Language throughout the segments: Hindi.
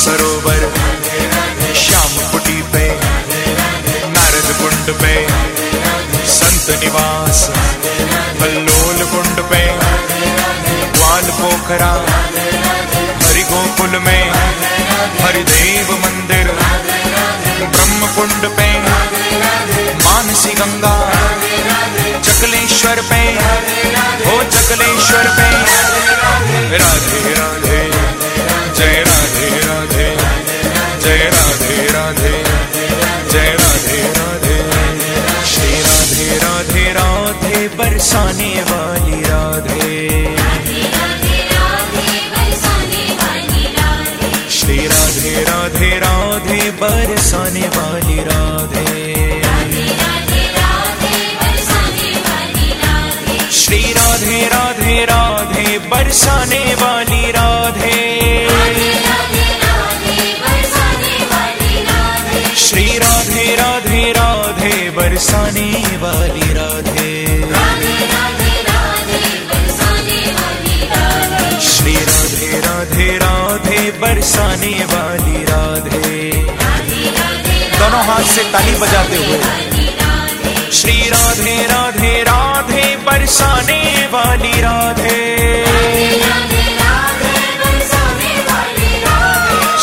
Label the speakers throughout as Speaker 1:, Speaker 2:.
Speaker 1: सरोवर श्याम कुटी पे नारद कुंड पे, संत निवास कल्लोल कुंड पे ग्वाल पोखरा हरि गोकुल में, हरिदेव मंदिर ब्रह्म कुंड पे। राधे बरसाने वाली राधे। श्री राधे राधे राधे, बरसाने वाली राधे। श्री राधे राधे राधे, बरसाने वाली राधे। श्री राधे राधे राधे, बरसाने वाली राधे। बरसाने वाली राधे। दोनों हाथ से ताली बजाते हुए। श्री राधे राधे राधे बरसाने वाली राधे।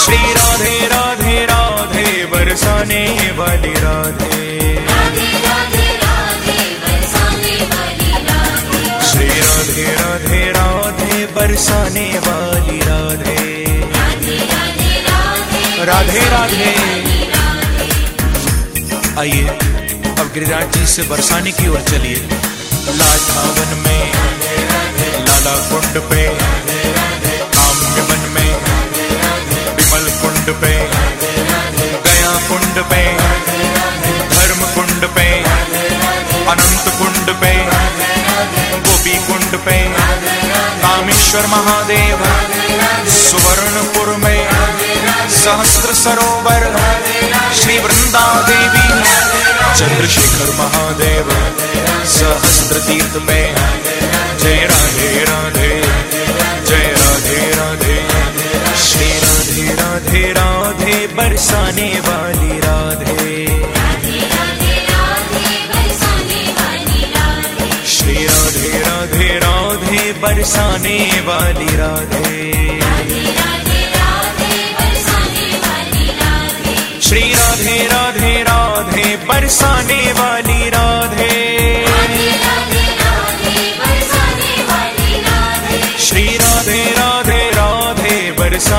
Speaker 1: श्री राधे राधे राधे बरसाने वाली राधे। श्री राधे राधे राधे बरसाने वाली राधे। राधे राधे। आइए, अब गिरिराज जी से बरसाने की ओर चलिए। लाठावन में लाला कुंड पे काम्य वन में विमल कुंड पे गया कुंड पे धर्म कुंड पे अनंत कुंड पे गोपी कुंड पे, कामेश्वर महादेव। सहस्त्र सरोवर श्री वृंदा देवी चंद्रशेखर महादेव। सहस्त्र तीर्थ में। जय राधे राधे। जय राधे राधे। श्री राधे राधे राधे। बरसाने वाली राधे। श्री राधे राधे राधे। बरसाने वाली राधे।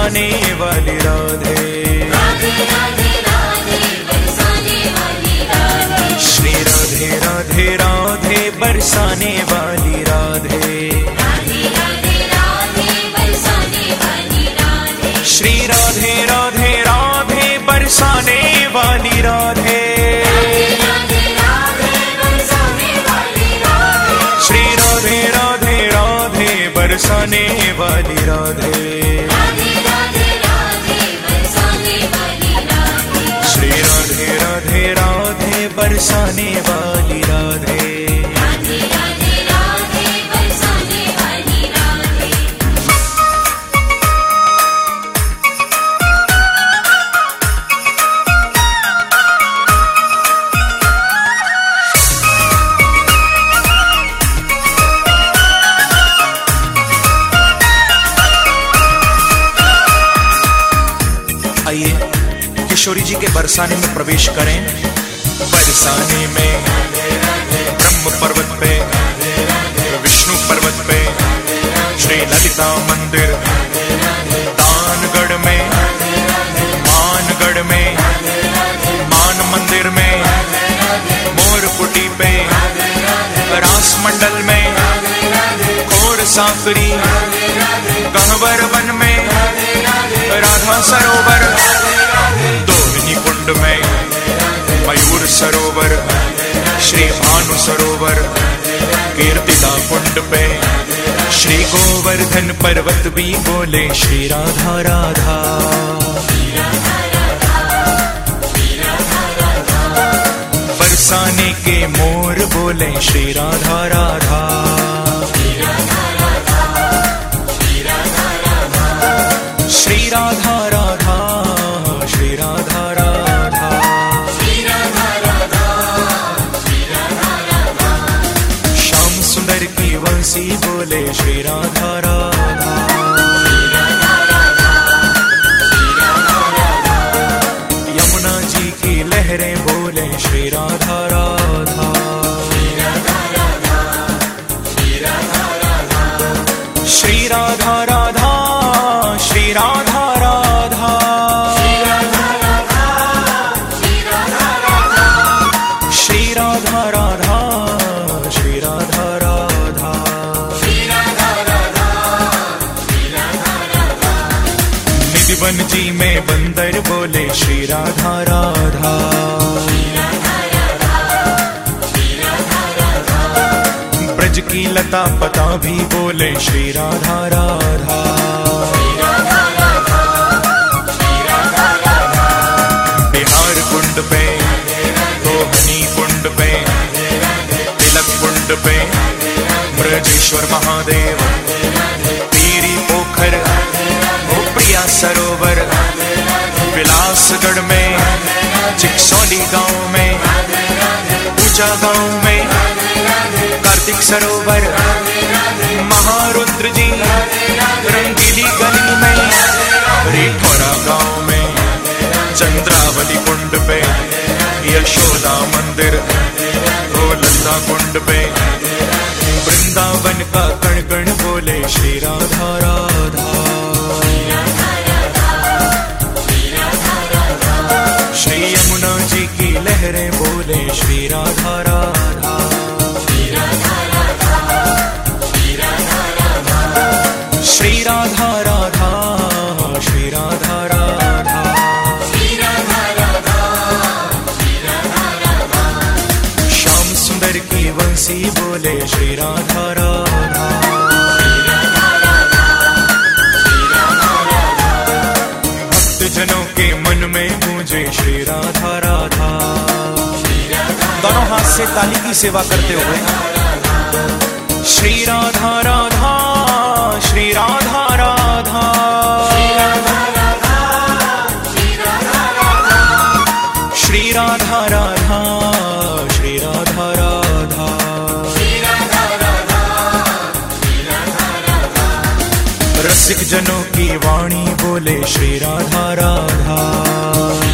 Speaker 1: बरसाने वाली राधे श्री राधे राधे राधे बरसाने वाली राधे श्री राधे राधे राधे बरसाने वाली राधे श्री राधे राधे राधे बरसाने वाली राधे राधे बरसाने वाली राधे। राधे राधे। बरसाने में प्रवेश करें। बरसाने में ब्रह्म पर्वत पे, विष्णु पर्वत पे, श्री ललिता मंदिर, दानगढ़ में, मानगढ़ में, मान मंदिर में, मोरकुटी पे रास मंडल में खोर साफरी गहवर वन में, राधा सरोवर कुंड में मयूर सरोवर श्री भानु सरोवर कीर्तिदा कुंड पे श्री गोवर्धन पर्वत भी बोले श्री राधा राधा बरसाने के मोर बोले श्री राधा राधा श्री राधा राधा Straight on में बोले श्री राधा राधा। ब्रज की लता पता भी बोले श्री राधा राधा। बिहार कुंड पे हनी कुंड पे, तिलक कुंड पे, ब्रजेश्वर महादेव। विलासगढ़ में चिकसौली गाँव में ऊँचा गाँव में कार्तिक सरोवर महारुद्र जी रंगीली गली में रेठौरा गाँव में चंद्रावली कुंड पे यशोदा मंदिर गोलंदा कुंड पे वृंदावन का कण कण बोले श्री राधा राधा की लहरें बोले श्री राधा से ताली की सेवा करते हुए। श्री राधा राधा, श्री राधा राधा। श्री राधा राधा, श्री राधा राधा। रसिक जनों की वाणी बोले श्री राधा राधा।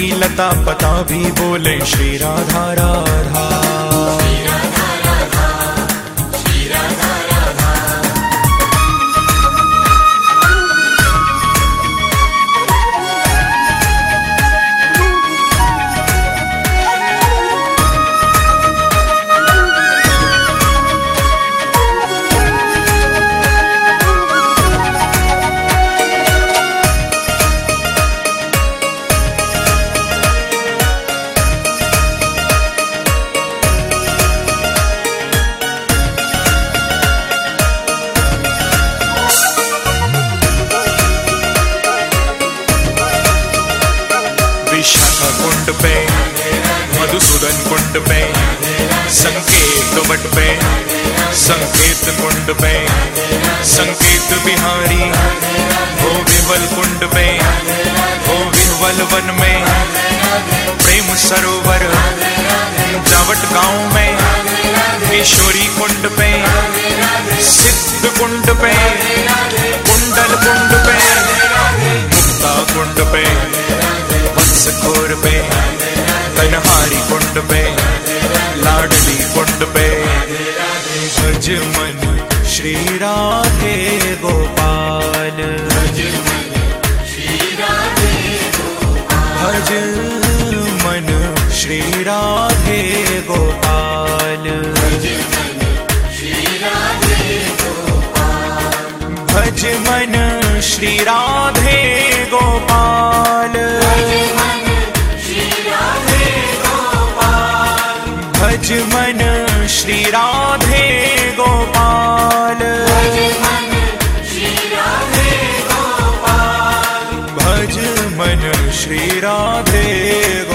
Speaker 1: की लता पता भी बोले श्री राधा राधा। संकेत वट पे संकेत कुंड पे श्री राधे गोपाल। भज मन श्री राधे गोपाल। भज मन श्री राधे गोपाल। भज मन श्री राधे